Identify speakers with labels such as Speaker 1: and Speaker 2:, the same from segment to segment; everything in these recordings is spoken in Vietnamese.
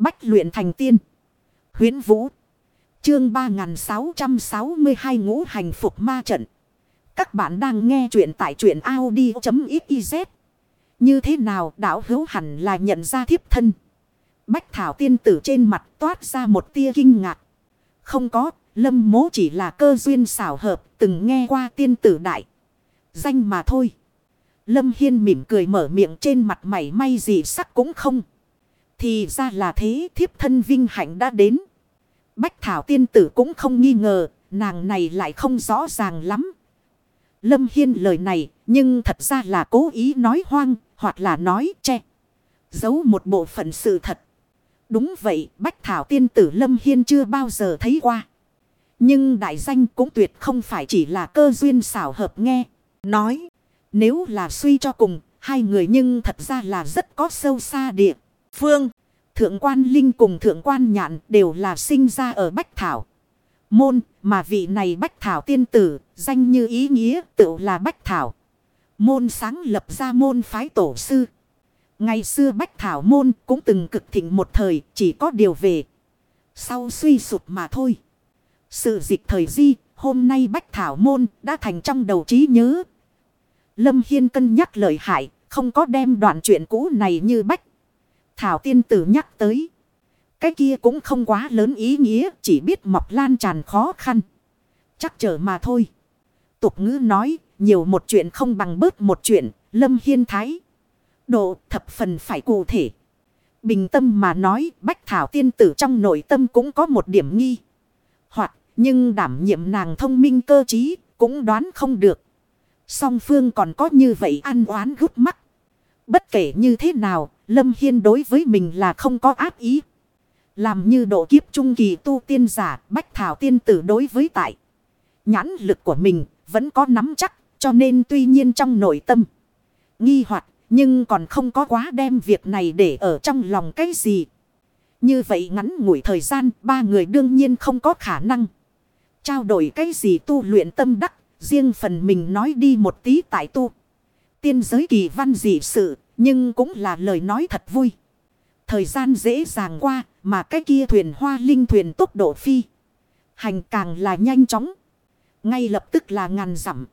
Speaker 1: Bách luyện thành tiên. Huyến Vũ. Chương 3662 ngũ hành phục ma trận. Các bạn đang nghe truyện tại truyện Audi.xyz. Như thế nào đảo hữu hẳn là nhận ra thiếp thân. Bách thảo tiên tử trên mặt toát ra một tia kinh ngạc. Không có, lâm mố chỉ là cơ duyên xảo hợp từng nghe qua tiên tử đại. Danh mà thôi. Lâm Hiên mỉm cười mở miệng trên mặt mày may gì sắc cũng không. Thì ra là thế thiếp thân vinh hạnh đã đến. Bách Thảo tiên tử cũng không nghi ngờ, nàng này lại không rõ ràng lắm. Lâm Hiên lời này, nhưng thật ra là cố ý nói hoang, hoặc là nói che. Giấu một bộ phận sự thật. Đúng vậy, Bách Thảo tiên tử Lâm Hiên chưa bao giờ thấy qua. Nhưng đại danh cũng tuyệt không phải chỉ là cơ duyên xảo hợp nghe. Nói, nếu là suy cho cùng, hai người nhưng thật ra là rất có sâu xa địa. Phương, thượng quan Linh cùng thượng quan Nhạn đều là sinh ra ở Bách Thảo. Môn, mà vị này Bách Thảo tiên tử, danh như ý nghĩa tự là Bách Thảo. Môn sáng lập ra môn phái tổ sư. Ngày xưa Bách Thảo Môn cũng từng cực thịnh một thời, chỉ có điều về. Sau suy sụp mà thôi. Sự dịch thời di, hôm nay Bách Thảo Môn đã thành trong đầu trí nhớ. Lâm Hiên cân nhắc lời hại, không có đem đoạn chuyện cũ này như Bách. Thảo tiên tử nhắc tới. Cái kia cũng không quá lớn ý nghĩa, chỉ biết mọc lan tràn khó khăn. Chắc trở mà thôi. Tục ngữ nói, nhiều một chuyện không bằng bớt một chuyện, Lâm Hiên Thái. Độ thập phần phải cụ thể. Bình tâm mà nói, Bách Thảo tiên tử trong nội tâm cũng có một điểm nghi. Hoặc, nhưng đảm nhiệm nàng thông minh cơ trí, cũng đoán không được. Song phương còn có như vậy ăn oán gút mắt. Bất kể như thế nào, Lâm Hiên đối với mình là không có áp ý. Làm như độ kiếp trung kỳ tu tiên giả, bách thảo tiên tử đối với tại. Nhãn lực của mình vẫn có nắm chắc, cho nên tuy nhiên trong nội tâm. Nghi hoặc nhưng còn không có quá đem việc này để ở trong lòng cái gì. Như vậy ngắn ngủi thời gian, ba người đương nhiên không có khả năng. Trao đổi cái gì tu luyện tâm đắc, riêng phần mình nói đi một tí tại tu. Tiên giới kỳ văn dị sự, nhưng cũng là lời nói thật vui. Thời gian dễ dàng qua, mà cái kia thuyền hoa linh thuyền tốc độ phi. Hành càng là nhanh chóng. Ngay lập tức là ngàn dặm.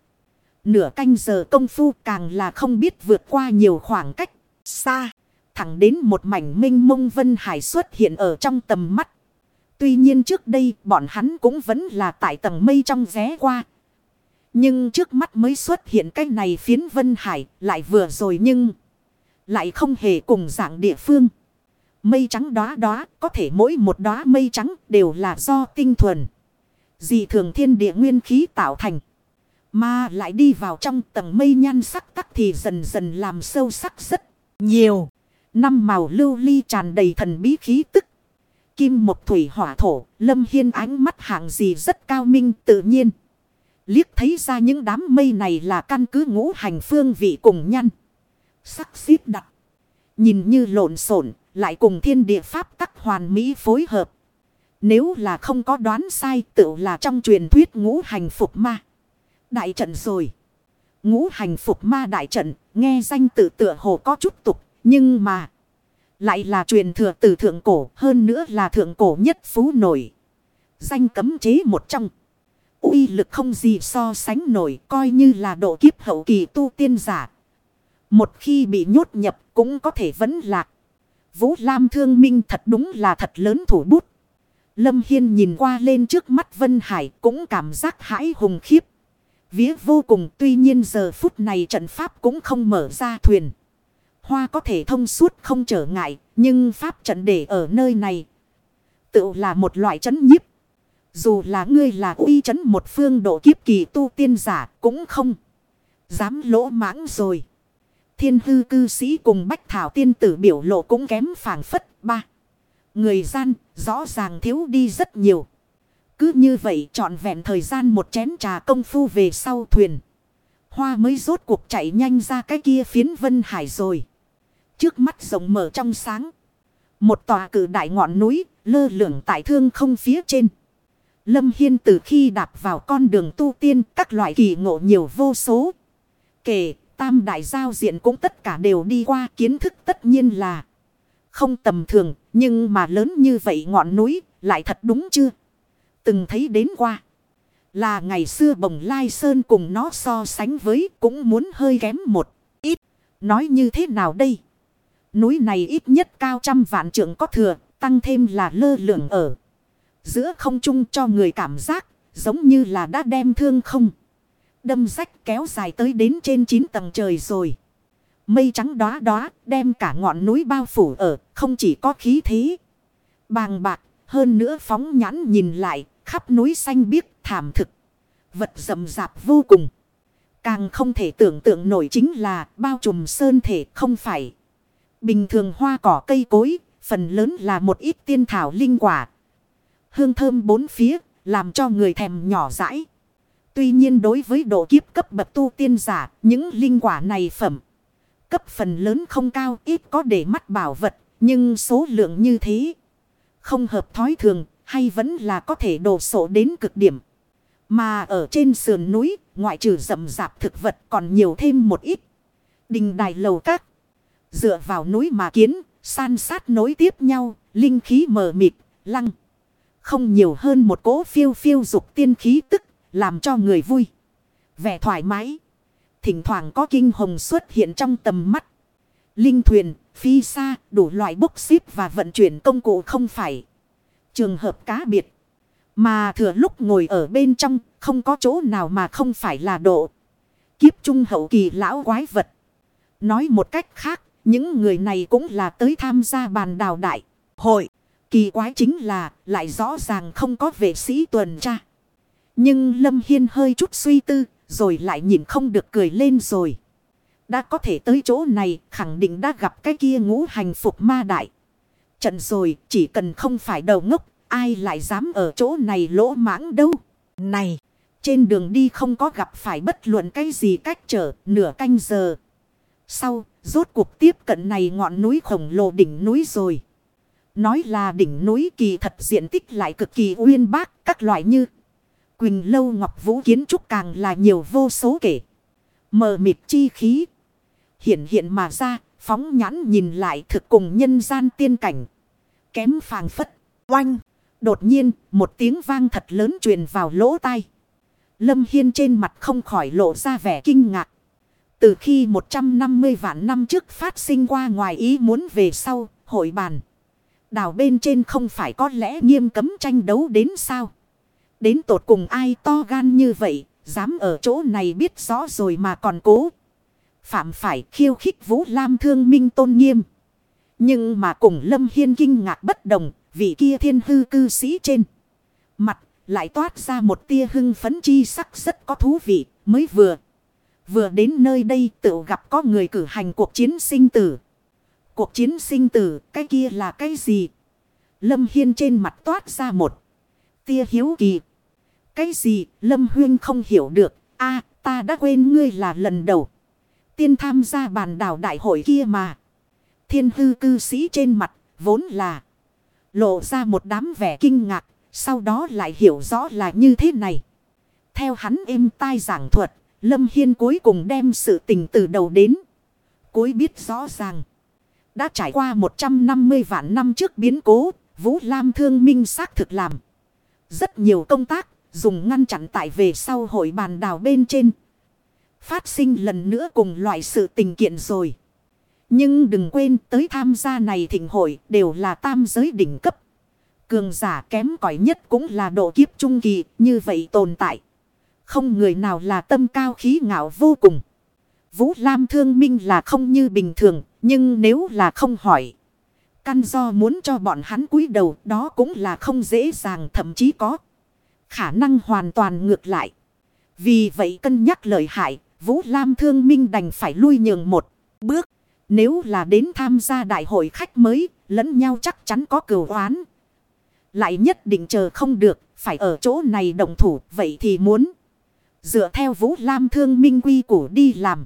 Speaker 1: Nửa canh giờ công phu càng là không biết vượt qua nhiều khoảng cách xa. Thẳng đến một mảnh minh mông vân hải xuất hiện ở trong tầm mắt. Tuy nhiên trước đây bọn hắn cũng vẫn là tại tầng mây trong vé qua. Nhưng trước mắt mới xuất hiện cái này phiến vân hải lại vừa rồi nhưng lại không hề cùng dạng địa phương. Mây trắng đóa đóa có thể mỗi một đóa mây trắng đều là do tinh thuần. Dị thường thiên địa nguyên khí tạo thành. Mà lại đi vào trong tầng mây nhan sắc tắc thì dần dần làm sâu sắc rất nhiều. Năm màu lưu ly tràn đầy thần bí khí tức. Kim một thủy hỏa thổ, lâm hiên ánh mắt hạng gì rất cao minh tự nhiên. Liếc thấy ra những đám mây này là căn cứ ngũ hành phương vị cùng nhăn. Sắc xếp đặt. Nhìn như lộn xộn lại cùng thiên địa pháp tắc hoàn mỹ phối hợp. Nếu là không có đoán sai tự là trong truyền thuyết ngũ hành phục ma. Đại trận rồi. Ngũ hành phục ma đại trận, nghe danh tự tựa hồ có chút tục, nhưng mà... Lại là truyền thừa từ thượng cổ, hơn nữa là thượng cổ nhất phú nổi. Danh cấm chế một trong uy lực không gì so sánh nổi, coi như là độ kiếp hậu kỳ tu tiên giả. Một khi bị nhốt nhập cũng có thể vấn lạc. Vũ Lam thương minh thật đúng là thật lớn thủ bút. Lâm Hiên nhìn qua lên trước mắt Vân Hải cũng cảm giác hãi hùng khiếp. Vía vô cùng tuy nhiên giờ phút này trận pháp cũng không mở ra thuyền. Hoa có thể thông suốt không trở ngại, nhưng pháp trận để ở nơi này. Tự là một loại chấn nhiếp. Dù là ngươi là uy chấn một phương độ kiếp kỳ tu tiên giả cũng không. Dám lỗ mãng rồi. Thiên hư cư sĩ cùng bách thảo tiên tử biểu lộ cũng kém phản phất ba. Người gian, rõ ràng thiếu đi rất nhiều. Cứ như vậy trọn vẹn thời gian một chén trà công phu về sau thuyền. Hoa mới rốt cuộc chạy nhanh ra cái kia phiến vân hải rồi. Trước mắt rộng mở trong sáng. Một tòa cử đại ngọn núi, lơ lửng tại thương không phía trên. Lâm Hiên từ khi đạp vào con đường tu tiên các loại kỳ ngộ nhiều vô số. Kể tam đại giao diện cũng tất cả đều đi qua kiến thức tất nhiên là không tầm thường, nhưng mà lớn như vậy ngọn núi, lại thật đúng chưa? Từng thấy đến qua. Là ngày xưa bồng lai sơn cùng nó so sánh với cũng muốn hơi kém một ít. Nói như thế nào đây? Núi này ít nhất cao trăm vạn trượng có thừa, tăng thêm là lơ lửng ở. Giữa không trung cho người cảm giác, giống như là đã đem thương không. Đâm rách kéo dài tới đến trên 9 tầng trời rồi. Mây trắng đóa đóa đem cả ngọn núi bao phủ ở, không chỉ có khí thế. Bàng bạc, hơn nữa phóng nhãn nhìn lại, khắp núi xanh biếc thảm thực. Vật rậm rạp vô cùng. Càng không thể tưởng tượng nổi chính là bao trùm sơn thể không phải. Bình thường hoa cỏ cây cối, phần lớn là một ít tiên thảo linh quả. Hương thơm bốn phía, làm cho người thèm nhỏ dãi. Tuy nhiên đối với độ kiếp cấp bậc tu tiên giả, những linh quả này phẩm. Cấp phần lớn không cao, ít có để mắt bảo vật, nhưng số lượng như thế. Không hợp thói thường, hay vẫn là có thể đổ sổ đến cực điểm. Mà ở trên sườn núi, ngoại trừ rậm rạp thực vật còn nhiều thêm một ít. Đình đài lầu các. Dựa vào núi mà kiến, san sát nối tiếp nhau, linh khí mờ mịt, lăng. Không nhiều hơn một cỗ phiêu phiêu dục tiên khí tức, làm cho người vui. Vẻ thoải mái. Thỉnh thoảng có kinh hồng xuất hiện trong tầm mắt. Linh thuyền, phi xa, đủ loại bốc xếp và vận chuyển công cụ không phải. Trường hợp cá biệt. Mà thừa lúc ngồi ở bên trong, không có chỗ nào mà không phải là độ. Kiếp trung hậu kỳ lão quái vật. Nói một cách khác, những người này cũng là tới tham gia bàn đào đại hội. Kỳ quái chính là, lại rõ ràng không có vệ sĩ tuần tra. Nhưng Lâm Hiên hơi chút suy tư, rồi lại nhìn không được cười lên rồi. Đã có thể tới chỗ này, khẳng định đã gặp cái kia ngũ hành phục ma đại. Trận rồi, chỉ cần không phải đầu ngốc, ai lại dám ở chỗ này lỗ mãng đâu. Này, trên đường đi không có gặp phải bất luận cái gì cách trở, nửa canh giờ. Sau, rốt cuộc tiếp cận này ngọn núi khổng lồ đỉnh núi rồi. Nói là đỉnh núi kỳ thật diện tích lại cực kỳ uyên bác các loại như Quỳnh lâu ngọc vũ kiến trúc càng là nhiều vô số kể. Mờ mịt chi khí. Hiện hiện mà ra, phóng nhãn nhìn lại thực cùng nhân gian tiên cảnh. Kém phàng phất, oanh. Đột nhiên, một tiếng vang thật lớn truyền vào lỗ tai. Lâm Hiên trên mặt không khỏi lộ ra vẻ kinh ngạc. Từ khi 150 vạn năm trước phát sinh qua ngoài ý muốn về sau, hội bàn. Đảo bên trên không phải có lẽ nghiêm cấm tranh đấu đến sao? Đến tột cùng ai to gan như vậy, dám ở chỗ này biết rõ rồi mà còn cố. Phạm phải khiêu khích Vũ Lam thương minh tôn nghiêm. Nhưng mà cùng Lâm Hiên kinh ngạc bất đồng, vị kia thiên hư cư sĩ trên. Mặt lại toát ra một tia hưng phấn chi sắc rất có thú vị, mới vừa. Vừa đến nơi đây tự gặp có người cử hành cuộc chiến sinh tử. Cuộc chiến sinh tử, cái kia là cái gì? Lâm Hiên trên mặt toát ra một tia hiếu kỳ. Cái gì Lâm Huyên không hiểu được. a ta đã quên ngươi là lần đầu. Tiên tham gia bàn đảo đại hội kia mà. Thiên hư cư sĩ trên mặt vốn là. Lộ ra một đám vẻ kinh ngạc. Sau đó lại hiểu rõ là như thế này. Theo hắn êm tai giảng thuật. Lâm Hiên cuối cùng đem sự tình từ đầu đến. Cuối biết rõ ràng. Đã trải qua 150 vạn năm trước biến cố. Vũ Lam thương minh xác thực làm. Rất nhiều công tác, Dùng ngăn chặn tại về sau hội bàn đào bên trên. Phát sinh lần nữa cùng loại sự tình kiện rồi. Nhưng đừng quên tới tham gia này thịnh hội đều là tam giới đỉnh cấp. Cường giả kém cỏi nhất cũng là độ kiếp trung kỳ, như vậy tồn tại. Không người nào là tâm cao khí ngạo vô cùng. Vũ Lam thương minh là không như bình thường. Nhưng nếu là không hỏi. Căn do muốn cho bọn hắn cúi đầu đó cũng là không dễ dàng thậm chí có. Khả năng hoàn toàn ngược lại. Vì vậy cân nhắc lợi hại, Vũ Lam Thương Minh đành phải lui nhường một bước. Nếu là đến tham gia đại hội khách mới, lẫn nhau chắc chắn có cửu oán. Lại nhất định chờ không được, phải ở chỗ này đồng thủ, vậy thì muốn. Dựa theo Vũ Lam Thương Minh quy củ đi làm.